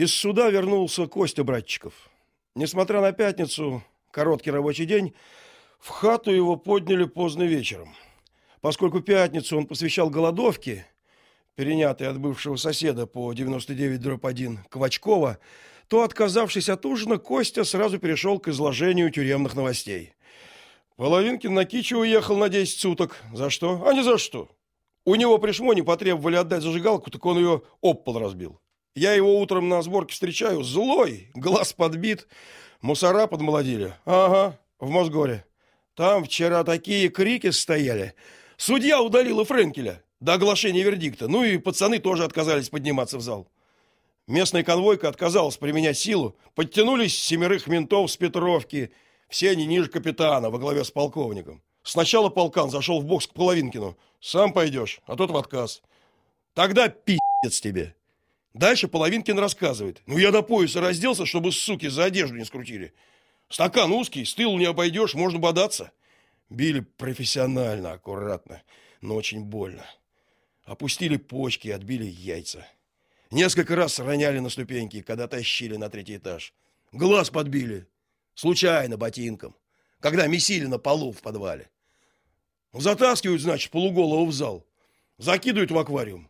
Из суда вернулся Костя Братчиков. Несмотря на пятницу, короткий рабочий день, в хату его подняли поздно вечером. Поскольку пятницу он посвящал голодовке, перенятой от бывшего соседа по 99-1 Квачкова, то, отказавшись от ужина, Костя сразу перешел к изложению тюремных новостей. Половинкин на Кичи уехал на 10 суток. За что? А не за что. У него при шмоне потребовали отдать зажигалку, так он ее об пол разбил. Я его утром на сборке встречаю, злой, глаз подбит, мусора подмолодили. Ага, в Мосгоре. Там вчера такие крики стояли. Судья удалила Френкеля до оглашения вердикта. Ну и пацаны тоже отказались подниматься в зал. Местная конвойка отказалась применять силу. Подтянулись семерых ментов с Петровки. Все они ниже капитана во главе с полковником. Сначала полкан зашел в бокс к Половинкину. Сам пойдешь, а тот в отказ. Тогда пиздец тебе. Дальше Половинкин рассказывает. Ну, я до пояса разделся, чтобы суки за одежду не скрутили. Стакан узкий, с тылу не обойдешь, можно бодаться. Били профессионально, аккуратно, но очень больно. Опустили почки, отбили яйца. Несколько раз роняли на ступеньки, когда тащили на третий этаж. Глаз подбили. Случайно, ботинком. Когда месили на полу в подвале. Затаскивают, значит, полуголову в зал. Закидывают в аквариум.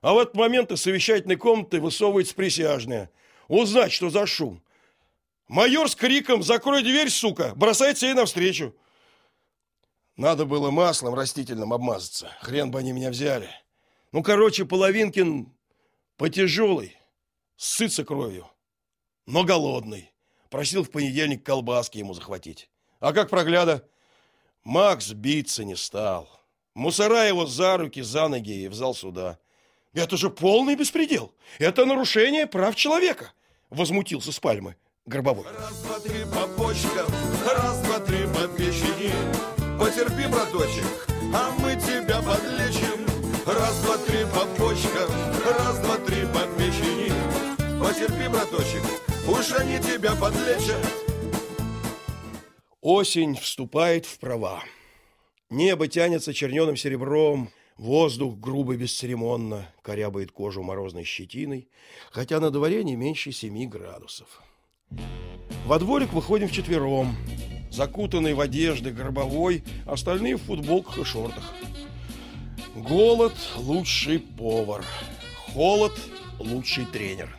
А в этот момент из совещательной комнаты высовывается присяжная. Узнать, что за шум. Майор с криком «Закрой дверь, сука!» бросается ей навстречу. Надо было маслом растительным обмазаться. Хрен бы они меня взяли. Ну, короче, Половинкин потяжелый, сытся кровью, но голодный. Просил в понедельник колбаски ему захватить. А как прогляда? Макс биться не стал. Мусора его за руки, за ноги и в зал суда. Это же полный беспредел. Это нарушение прав человека, возмутился с пальмы Горбовой. Раз, два, три по почкам, раз, два, три по печени. Потерпи, браточек, а мы тебя подлечим. Раз, два, три по почкам, раз, два, три по печени. Потерпи, браточек, уж они тебя подлечат. Осень вступает в права. Небо тянется черненым серебром, Воздух грубо бесцеремонно корябает кожу морозной щетиной, хотя на дворе не меньше семи градусов. Во дворик выходим вчетвером, закутанные в одежды гробовой, остальные в футболках и шортах. Голод – лучший повар, холод – лучший тренер.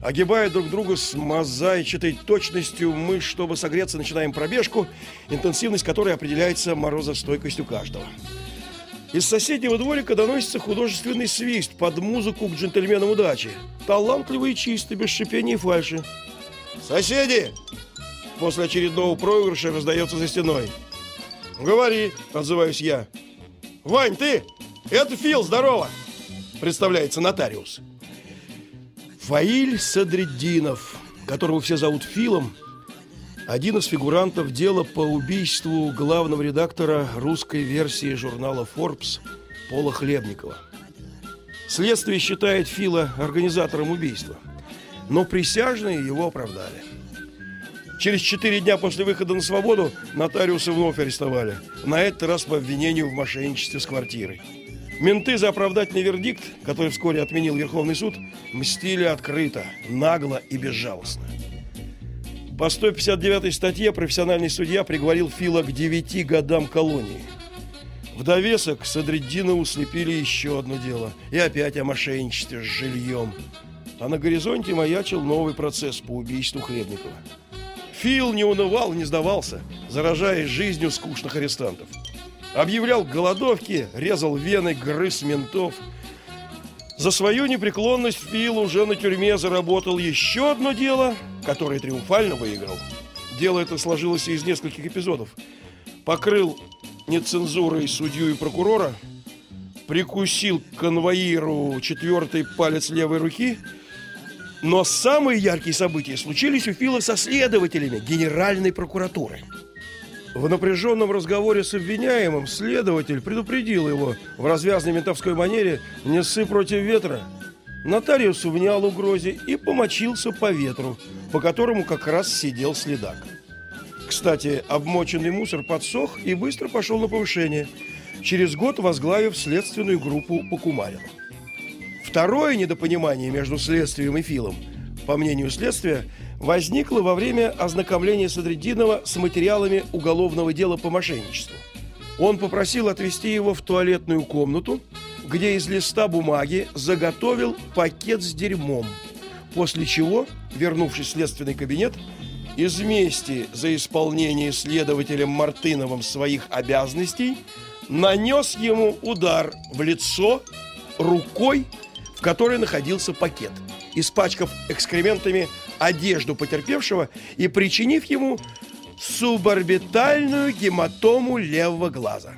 Огибая друг друга с мозаичатой точностью, мы, чтобы согреться, начинаем пробежку, интенсивность которой определяется морозостойкостью каждого. Из соседнего дворика доносится художественный свист под музыку к джентльменам удачи. Талантливый и чистый, без шипения и фальши. «Соседи!» После очередного проигрыша раздается за стеной. «Говори!» – отзываюсь я. «Вань, ты? Это Фил, здорово!» – представляется нотариус. Фаиль Садреддинов, которого все зовут Филом, один из фигурантов дела по убийству главного редактора русской версии журнала Forbes Пола Хлебникова. Следствие считает Фила организатором убийства, но присяжные его оправдали. Через четыре дня после выхода на свободу нотариуса вновь арестовали, на этот раз по обвинению в мошенничестве с квартирой. Менты за оправдательный вердикт, который вскоре отменил Верховный суд, мстили открыто, нагло и безжалостно. По 159 статье профессиональный судья приговорил Фила к 9 годам колонии. В довесок Садриддинову слепили еще одно дело. И опять о мошенничестве с жильем. А на горизонте маячил новый процесс по убийству Хлебникова. Фил не унывал не сдавался, заражаясь жизнью скучных арестантов. Объявлял голодовки, резал вены, грыз ментов – за свою непреклонность Фил уже на тюрьме заработал еще одно дело, которое триумфально выиграл. Дело это сложилось из нескольких эпизодов. Покрыл нецензурой судью и прокурора, прикусил конвоиру четвертый палец левой руки, но самые яркие события случились у Фила со следователями Генеральной прокуратуры. В напряженном разговоре с обвиняемым следователь предупредил его в развязной ментовской манере «не ссы против ветра». Нотариус внял угрозе и помочился по ветру, по которому как раз сидел следак. Кстати, обмоченный мусор подсох и быстро пошел на повышение, через год возглавив следственную группу по Кумарину. Второе недопонимание между следствием и Филом по мнению следствия, возникла во время ознакомления Садриддинова с материалами уголовного дела по мошенничеству. Он попросил отвезти его в туалетную комнату, где из листа бумаги заготовил пакет с дерьмом, после чего, вернувшись в следственный кабинет, из мести за исполнение следователем Мартыновым своих обязанностей нанес ему удар в лицо рукой, в которой находился пакет, испачкав экскрементами одежду потерпевшего и причинив ему суборбитальную гематому левого глаза.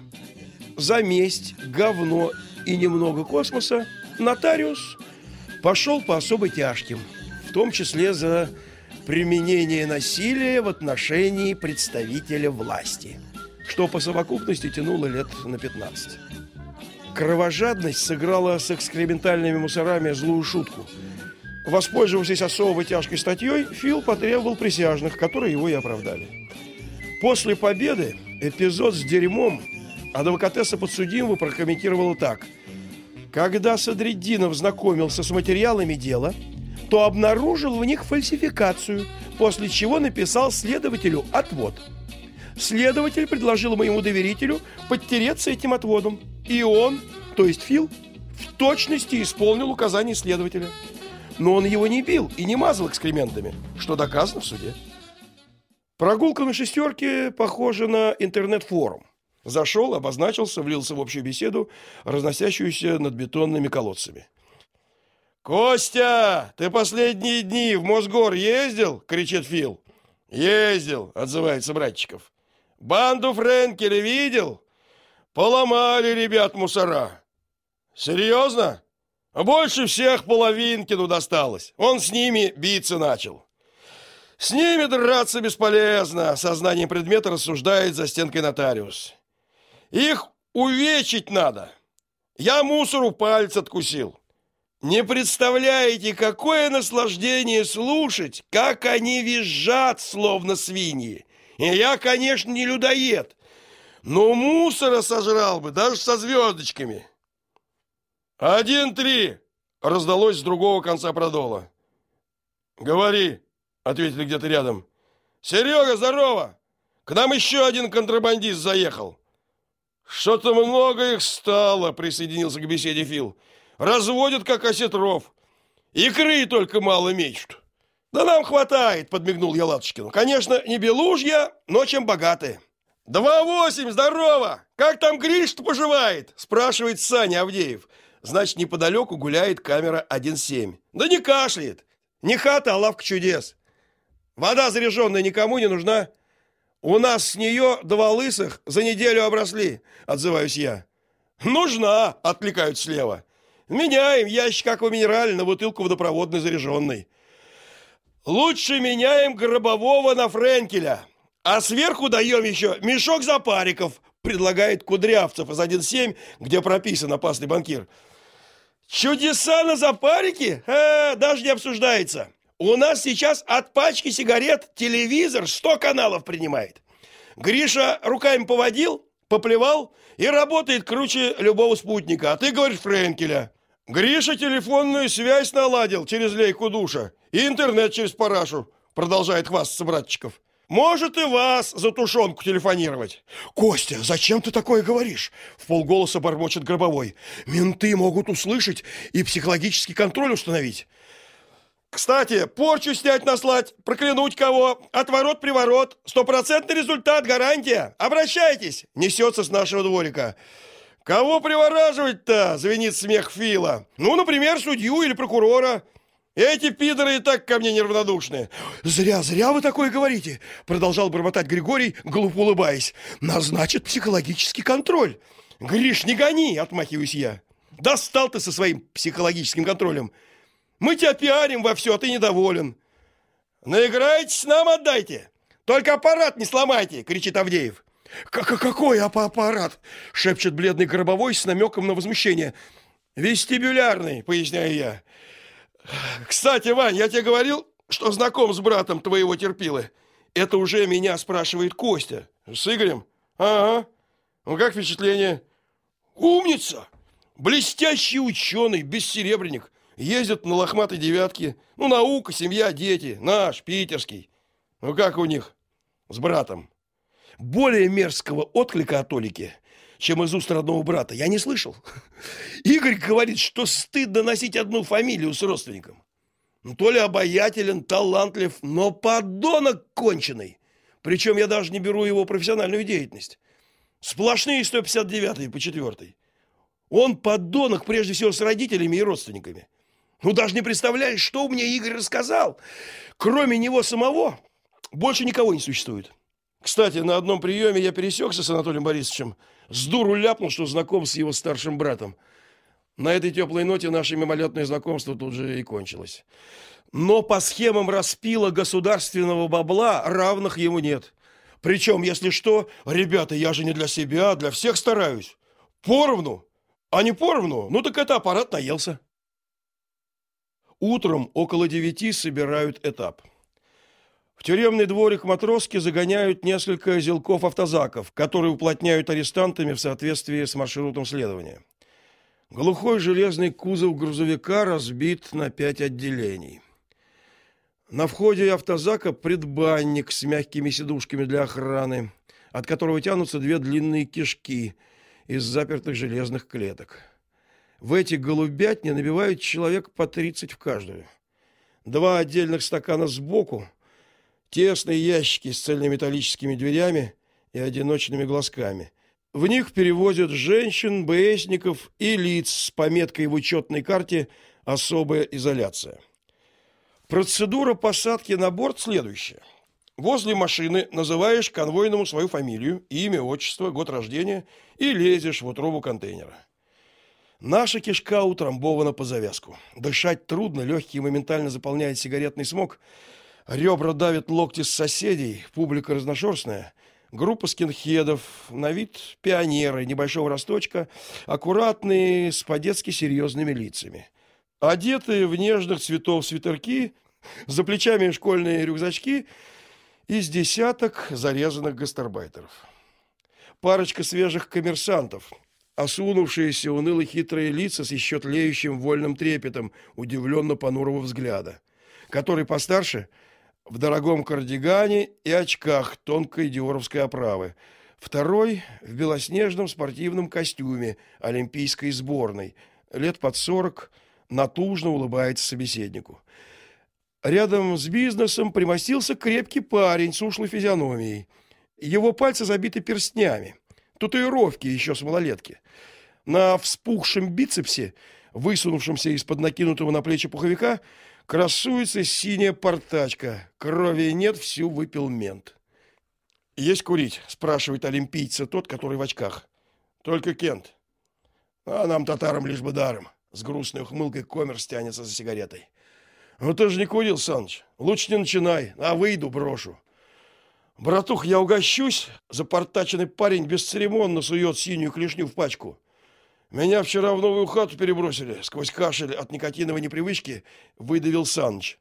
За месть, говно и немного космоса нотариус пошел по особо тяжким, в том числе за применение насилия в отношении представителя власти, что по совокупности тянуло лет на 15. Кровожадность сыграла с экскрементальными мусорами злую шутку. Воспользовавшись особо тяжкой статьей, Фил потребовал присяжных, которые его и оправдали. После победы эпизод с дерьмом адвокатесса подсудимого прокомментировала так. Когда Садриддинов знакомился с материалами дела, то обнаружил в них фальсификацию, после чего написал следователю отвод. Следователь предложил моему доверителю подтереться этим отводом, и он, то есть Фил, в точности исполнил указания следователя. Но он его не бил и не мазал экскрементами, что доказано в суде. Прогулка на шестерке похожа на интернет-форум. Зашел, обозначился, влился в общую беседу, разносящуюся над бетонными колодцами. «Костя, ты последние дни в Мосгор ездил?» — кричит Фил. «Ездил», — отзывается братчиков. «Банду Френкеля видел? Поломали ребят мусора». «Серьезно? Больше всех половинкину досталось. Он с ними биться начал». «С ними драться бесполезно», — сознанием предмета рассуждает за стенкой нотариус. «Их увечить надо. Я мусору палец откусил. Не представляете, какое наслаждение слушать, как они визжат, словно свиньи. И я, конечно, не людоед, но мусора сожрал бы, даже со звездочками. «Один-три!» — раздалось с другого конца продола. «Говори!» — ответили где-то рядом. «Серега, здорово! К нам еще один контрабандист заехал!» «Что-то много их стало!» — присоединился к беседе Фил. Разводят, как осетров. Икры только мало мечут. Да нам хватает, подмигнул я Латочкину. Конечно, не белужья, но чем богатые. Два восемь, здорово! Как там Гриш-то поживает? Спрашивает Саня Авдеев. Значит, неподалеку гуляет камера 1.7. Да не кашляет. Не хата, а лавка чудес. Вода заряженная никому не нужна. У нас с нее два лысых за неделю обросли, отзываюсь я. Нужна, откликают слева. Меняем ящик акваминеральный на бутылку водопроводной заряженной. Лучше меняем гробового на Френкеля. А сверху даем еще мешок запариков, предлагает Кудрявцев из 1.7, где прописан опасный банкир. Чудеса на запарике? А, даже не обсуждается. У нас сейчас от пачки сигарет телевизор 100 каналов принимает. Гриша руками поводил, поплевал и работает круче любого спутника. А ты говоришь Френкеля. Гриша телефонную связь наладил через лейку душа и интернет через парашу, продолжает хвастаться братчиков. Может и вас за тушенку телефонировать. Костя, зачем ты такое говоришь? В полголоса бормочет Гробовой. Менты могут услышать и психологический контроль установить. Кстати, порчу снять, наслать, проклянуть кого, отворот-приворот, стопроцентный результат, гарантия. Обращайтесь, несется с нашего дворика. «Кого привораживать-то?» – звенит смех Фила. «Ну, например, судью или прокурора. Эти пидоры и так ко мне неравнодушны». «Зря, зря вы такое говорите», – продолжал бормотать Григорий, глупо улыбаясь. «Назначит психологический контроль». «Гриш, не гони!» – отмахиваюсь я. «Достал ты со своим психологическим контролем. Мы тебя пиарим во все, а ты недоволен». «Наиграетесь, нам отдайте. Только аппарат не сломайте!» – кричит Авдеев. «Какой аппарат?» — шепчет бледный Гробовой с намеком на возмущение. «Вестибулярный», — поясняю я. «Кстати, Вань, я тебе говорил, что знаком с братом твоего терпилы. Это уже меня спрашивает Костя. С Игорем? Ага. Ну как впечатление?» «Умница! Блестящий ученый, бессеребренник. Ездят на лохматой девятке. Ну, наука, семья, дети. Наш, питерский. Ну, как у них с братом? Более мерзкого отклика от Олики, чем из уст родного брата, я не слышал. Игорь говорит, что стыдно носить одну фамилию с родственником. Ну, то ли обаятелен, талантлив, но подонок конченый. Причем я даже не беру его профессиональную деятельность. Сплошные 159 по 4. Он подонок прежде всего с родителями и родственниками. Ну, даже не представляешь, что мне Игорь рассказал. Кроме него самого, больше никого не существует. Кстати, на одном приеме я пересекся с Анатолием Борисовичем. С дуру ляпнул, что знаком с его старшим братом. На этой теплой ноте наше мимолетное знакомство тут же и кончилось. Но по схемам распила государственного бабла равных ему нет. Причем, если что, ребята, я же не для себя, а для всех стараюсь. Поровну. А не поровну, ну так это аппарат наелся. Утром около девяти собирают этап. В тюремный дворик матроски загоняют несколько зелков-автозаков, которые уплотняют арестантами в соответствии с маршрутом следования. Глухой железный кузов грузовика разбит на пять отделений. На входе автозака предбанник с мягкими сидушками для охраны, от которого тянутся две длинные кишки из запертых железных клеток. В эти голубятни набивают человек по 30 в каждую. Два отдельных стакана сбоку, тесные ящики с цельнометаллическими дверями и одиночными глазками. В них перевозят женщин, БСников и лиц с пометкой в учетной карте «Особая изоляция». Процедура посадки на борт следующая. Возле машины называешь конвойному свою фамилию, имя, отчество, год рождения и лезешь в утробу контейнера. Наша кишка утрамбована по завязку. Дышать трудно, легкие моментально заполняет сигаретный смог. Ребра давят локти с соседей, публика разношерстная. Группа скинхедов, на вид пионеры, небольшого росточка, аккуратные, с по-детски серьезными лицами. Одетые в нежных цветов свитерки, за плечами школьные рюкзачки из десяток зарезанных гастарбайтеров. Парочка свежих коммерсантов – осунувшиеся уныло хитрые лица с еще тлеющим вольным трепетом удивленно понурого взгляда, который постарше в дорогом кардигане и очках тонкой диоровской оправы, второй в белоснежном спортивном костюме олимпийской сборной, лет под сорок, натужно улыбается собеседнику. Рядом с бизнесом примостился крепкий парень с ушлой физиономией. Его пальцы забиты перстнями татуировки еще с малолетки. На вспухшем бицепсе, высунувшемся из-под накинутого на плечи пуховика, красуется синяя портачка. Крови нет, всю выпил мент. Есть курить, спрашивает олимпийца тот, который в очках. Только Кент. А нам татарам лишь бы даром. С грустной ухмылкой коммерс тянется за сигаретой. Ну ты же не курил, Саныч. Лучше не начинай, а выйду брошу. Братух, я угощусь. Запортаченный парень бесцеремонно сует синюю клешню в пачку. Меня вчера в новую хату перебросили. Сквозь кашель от никотиновой непривычки выдавил Саныч.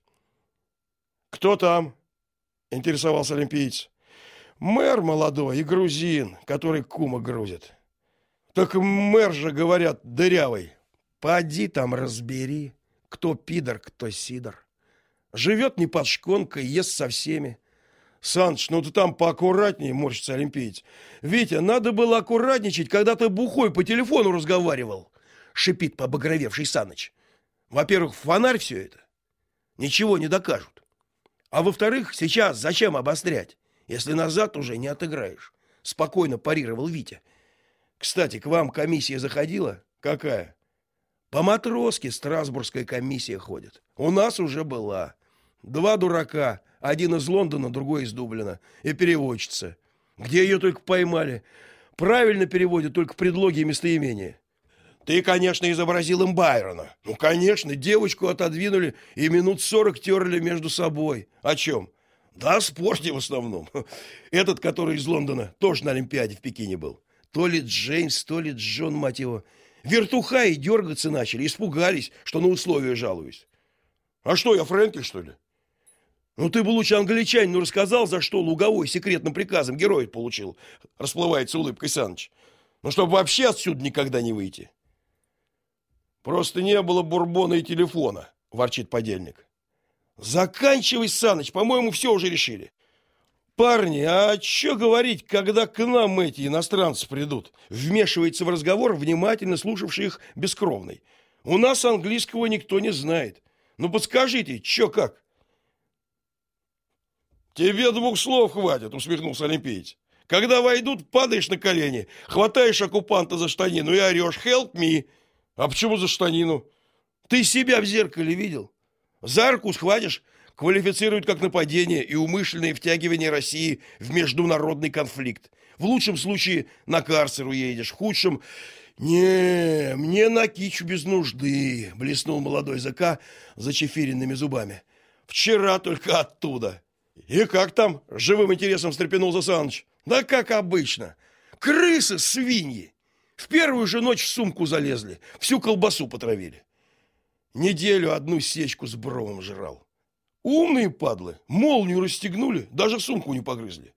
Кто там? интересовался олимпиец. Мэр молодой и грузин, который кума грузит. Так мэр же, говорят, дырявый. Поди там разбери, кто пидор, кто сидор. Живет не под шконкой, ест со всеми. Саныч, ну ты там поаккуратнее, морщится олимпиец. Витя, надо было аккуратничать, когда ты бухой по телефону разговаривал, шипит побагровевший Саныч. Во-первых, фонарь все это. Ничего не докажут. А во-вторых, сейчас зачем обострять, если назад уже не отыграешь? Спокойно парировал Витя. Кстати, к вам комиссия заходила? Какая? По матроске Страсбургская комиссия ходит. У нас уже была. Два дурака, один из Лондона, другой из Дублина, и переводчица. Где ее только поймали. Правильно переводят только предлоги и местоимения. Ты, конечно, изобразил им Байрона. Ну, конечно, девочку отодвинули и минут сорок терли между собой. О чем? Да, о спорте в основном. Этот, который из Лондона, тоже на Олимпиаде в Пекине был. То ли Джеймс, то ли Джон, мать его. Вертуха и дергаться начали, испугались, что на условия жалуюсь. А что, я Фрэнки, что ли? Ну ты бы лучше англичанину рассказал, за что Луговой секретным приказом герой получил, расплывается улыбкой Саныч. Ну чтобы вообще отсюда никогда не выйти. Просто не было бурбона и телефона, ворчит подельник. Заканчивай, Саныч, по-моему, все уже решили. Парни, а что говорить, когда к нам эти иностранцы придут? Вмешивается в разговор, внимательно слушавший их бескровный. У нас английского никто не знает. Ну подскажите, что как? Тебе двух слов хватит, усмехнулся олимпиец. Когда войдут, падаешь на колени, хватаешь оккупанта за штанину и орешь «Help me!» А почему за штанину? Ты себя в зеркале видел? За руку схватишь, квалифицируют как нападение и умышленное втягивание России в международный конфликт. В лучшем случае на карцер уедешь, в худшем... «Не, мне на кичу без нужды», — блеснул молодой ЗК зачефиренными зубами. «Вчера только оттуда». «И как там?» — живым интересом встрепенулся Саныч. «Да как обычно. Крысы, свиньи. В первую же ночь в сумку залезли, всю колбасу потравили. Неделю одну сечку с бровом жрал. Умные падлы, молнию расстегнули, даже сумку не погрызли.